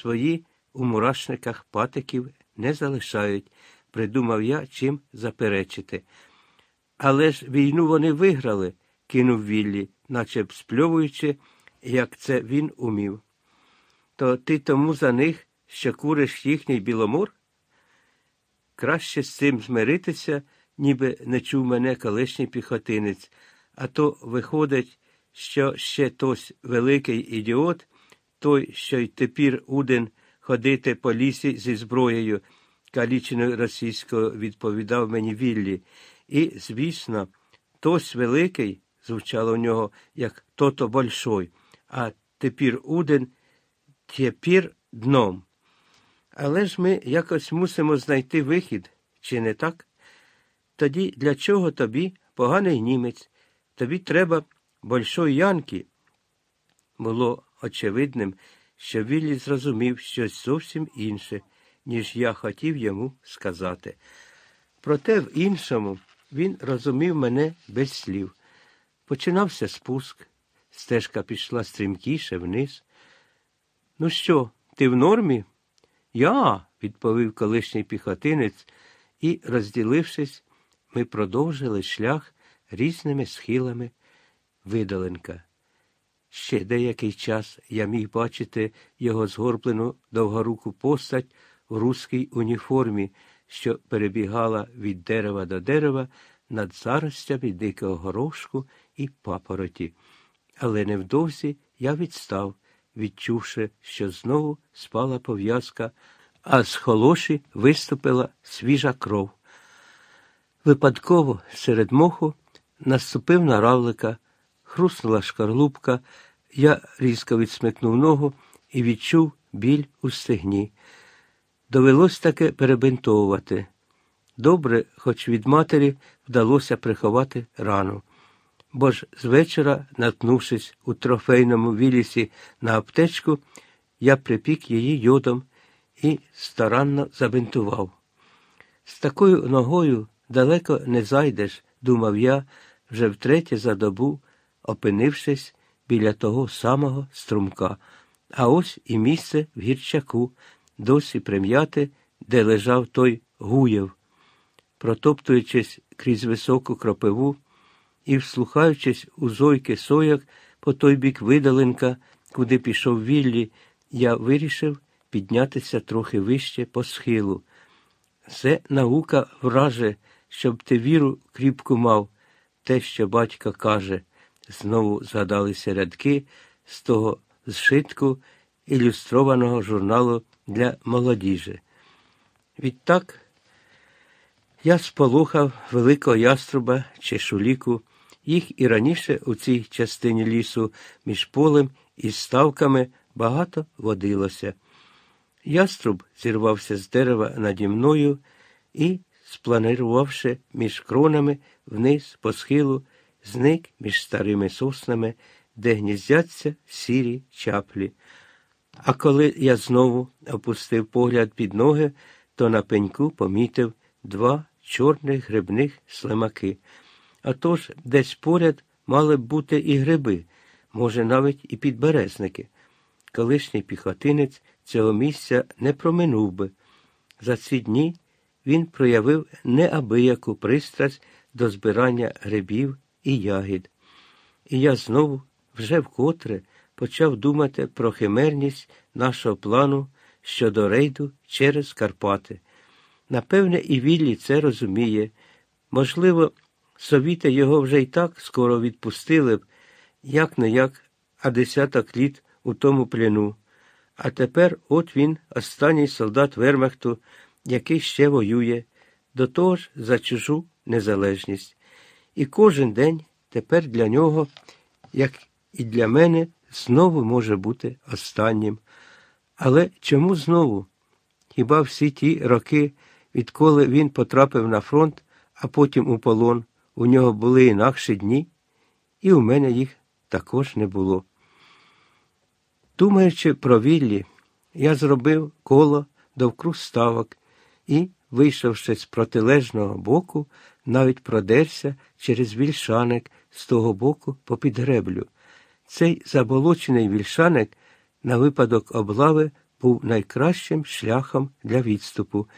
свої у мурашниках патиків не залишають, придумав я чим заперечити. Але ж війну вони виграли, кинув Віллі, наче б спльовуючи, як це він умів. То ти тому за них, що куриш їхній біломор? Краще з цим змиритися, ніби не чув мене колишній піхотинець, а то виходить, що ще тось великий ідіот, той, що й тепер уден ходити по лісі зі зброєю, каліченою російською, відповідав мені Віллі. І, звісно, тось великий, звучало в нього, як тото большой, а тепер уден, тепер дном. Але ж ми якось мусимо знайти вихід, чи не так? Тоді для чого тобі поганий німець? Тобі треба большой янки. Було очевидним, що Віллі зрозумів щось зовсім інше, ніж я хотів йому сказати. Проте в іншому він розумів мене без слів. Починався спуск, стежка пішла стрімкіше вниз. Ну що, ти в нормі? Я, відповів колишній піхотинець, і, розділившись, ми продовжили шлях різними схилами видаленка. Ще деякий час я міг бачити його згорблену довгоруку постать в руській уніформі, що перебігала від дерева до дерева над заростями дикого горошку і папороті. Але невдовзі я відстав, відчувши, що знову спала пов'язка, а з холоші виступила свіжа кров. Випадково серед моху наступив на равлика, хруснула шкарлупка, я різко відсмикнув ногу і відчув біль у стегні. Довелось таки перебинтовувати. Добре, хоч від матері вдалося приховати рану. Бо ж з вечора, наткнувшись у трофейному вілісі на аптечку, я припік її йодом і старанно забинтував. З такою ногою далеко не зайдеш, думав я, вже втретє за добу, опинившись біля того самого струмка, а ось і місце в гірчаку, досі прим'яте, де лежав той гуєв. Протоптуючись крізь високу кропиву і вслухаючись у зойки сояк по той бік видаленка, куди пішов Віллі, я вирішив піднятися трохи вище по схилу. Це наука враже, щоб ти віру кріпку мав, те, що батько каже, знову згадалися рядки з того зшитку ілюстрованого журналу для молодіжі. Відтак я сполохав великого яструба чи шуліку, їх і раніше у цій частині лісу між полем і ставками багато водилося. Яструб зірвався з дерева наді мною і, спланирувавши між кронами вниз по схилу, зник між старими соснами, де гніздяться сірі чаплі. А коли я знову опустив погляд під ноги, то на пеньку помітив два чорних грибних слимаки. А тож десь поряд мали б бути і гриби, може, навіть і підберезники. Колишній піхотинець цього місця не проминув би. За ці дні він проявив неабияку пристрасть до збирання грибів і ягід. І я знову, вже вкотре, почав думати про химерність нашого плану щодо рейду через Карпати. Напевне, і Віллі це розуміє. Можливо, совіти його вже й так скоро відпустили б, як не як, а десяток літ у тому плену. А тепер от він, останній солдат Вермахту, який ще воює, до того ж за чужу незалежність. І кожен день тепер для нього, як і для мене, знову може бути останнім. Але чому знову? Хіба всі ті роки, відколи він потрапив на фронт, а потім у полон, у нього були інакші дні, і у мене їх також не було. Думаючи про Віллі, я зробив коло довкруг ставок і, вийшовши з протилежного боку, навіть продерся через вільшаник з того боку попід греблю. Цей заболочений вільшаник на випадок облави був найкращим шляхом для відступу.